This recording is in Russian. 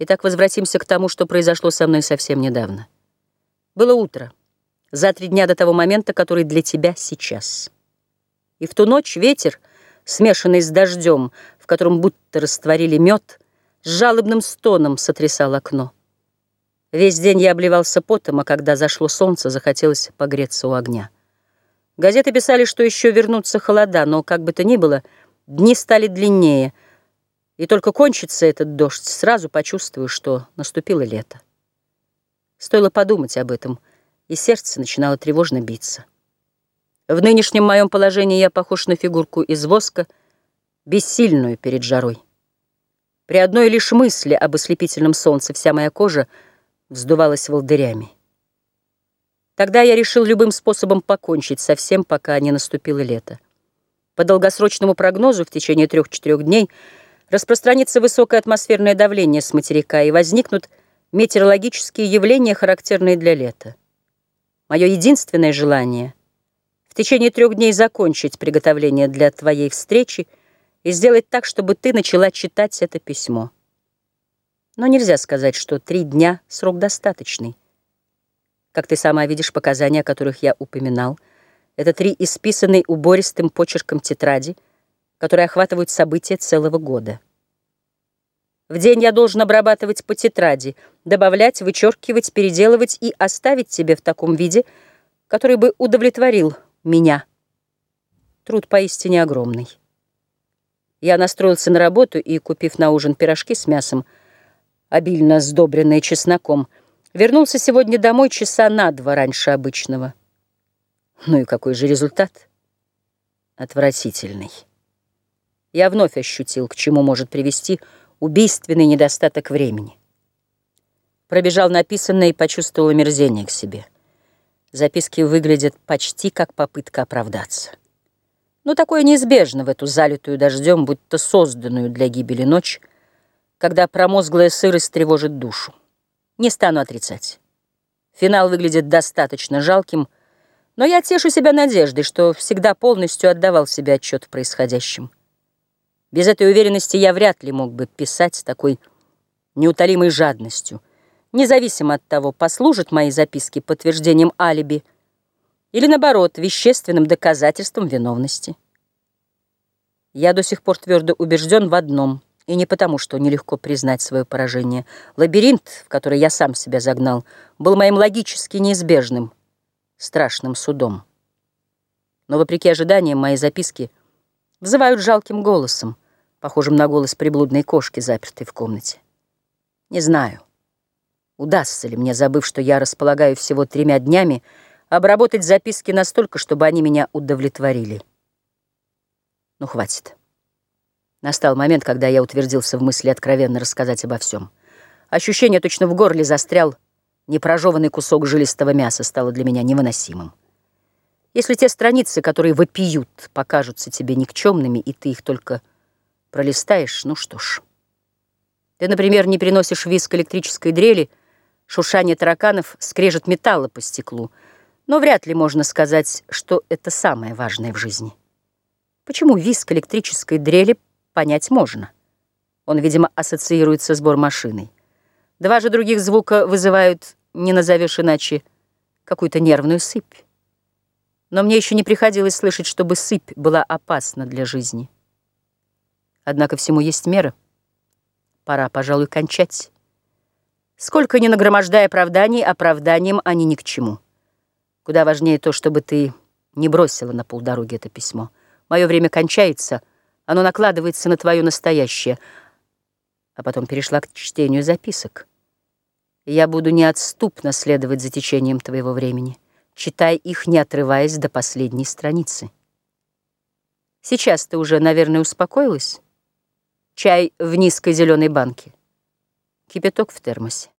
Итак, возвратимся к тому, что произошло со мной совсем недавно. Было утро, за три дня до того момента, который для тебя сейчас. И в ту ночь ветер, смешанный с дождем, в котором будто растворили мед, с жалобным стоном сотрясал окно. Весь день я обливался потом, а когда зашло солнце, захотелось погреться у огня. Газеты писали, что еще вернутся холода, но, как бы то ни было, дни стали длиннее — и только кончится этот дождь, сразу почувствую, что наступило лето. Стоило подумать об этом, и сердце начинало тревожно биться. В нынешнем моем положении я похож на фигурку из воска, бессильную перед жарой. При одной лишь мысли об ослепительном солнце вся моя кожа вздувалась волдырями. Тогда я решил любым способом покончить со всем, пока не наступило лето. По долгосрочному прогнозу в течение трех-четырех дней — распространится высокое атмосферное давление с материка и возникнут метеорологические явления, характерные для лета. Мое единственное желание — в течение трех дней закончить приготовление для твоей встречи и сделать так, чтобы ты начала читать это письмо. Но нельзя сказать, что три дня — срок достаточный. Как ты сама видишь, показания, о которых я упоминал, это три исписанные убористым почерком тетради — которые охватывают события целого года. В день я должен обрабатывать по тетради, добавлять, вычеркивать, переделывать и оставить тебе в таком виде, который бы удовлетворил меня. Труд поистине огромный. Я настроился на работу и, купив на ужин пирожки с мясом, обильно сдобренные чесноком, вернулся сегодня домой часа на два раньше обычного. Ну и какой же результат? Отвратительный я вновь ощутил, к чему может привести убийственный недостаток времени. Пробежал написанное и почувствовал омерзение к себе. Записки выглядят почти как попытка оправдаться. Но такое неизбежно в эту залитую дождем, будто созданную для гибели ночь, когда промозглая сырость тревожит душу. Не стану отрицать. Финал выглядит достаточно жалким, но я тешу себя надеждой, что всегда полностью отдавал себе отчет в происходящем. Без этой уверенности я вряд ли мог бы писать с такой неутолимой жадностью, независимо от того, послужат мои записки подтверждением алиби или, наоборот, вещественным доказательством виновности. Я до сих пор твердо убежден в одном, и не потому, что нелегко признать свое поражение. Лабиринт, в который я сам себя загнал, был моим логически неизбежным, страшным судом. Но, вопреки ожиданиям, мои записки взывают жалким голосом, похожим на голос приблудной кошки, запертой в комнате. Не знаю, удастся ли мне, забыв, что я располагаю всего тремя днями, обработать записки настолько, чтобы они меня удовлетворили. Ну, хватит. Настал момент, когда я утвердился в мысли откровенно рассказать обо всем. Ощущение точно в горле застрял, непрожеванный кусок жилистого мяса стало для меня невыносимым. Если те страницы, которые вопиют, покажутся тебе никчемными, и ты их только Пролистаешь, ну что ж. Ты, например, не переносишь виск электрической дрели, шуршание тараканов скрежет металла по стеклу, но вряд ли можно сказать, что это самое важное в жизни. Почему виск электрической дрели понять можно? Он, видимо, ассоциируется с бормашиной. Два же других звука вызывают, не назовешь иначе, какую-то нервную сыпь. Но мне еще не приходилось слышать, чтобы сыпь была опасна для жизни. Однако всему есть мера. Пора, пожалуй, кончать. Сколько ни нагромождай оправданий, оправданием они ни к чему. Куда важнее то, чтобы ты не бросила на полдороги это письмо. Мое время кончается, оно накладывается на твое настоящее, а потом перешла к чтению записок. я буду неотступно следовать за течением твоего времени. Читай их, не отрываясь до последней страницы. Сейчас ты уже, наверное, успокоилась? Чай в низкой зеленой банке. Кипяток в термосе.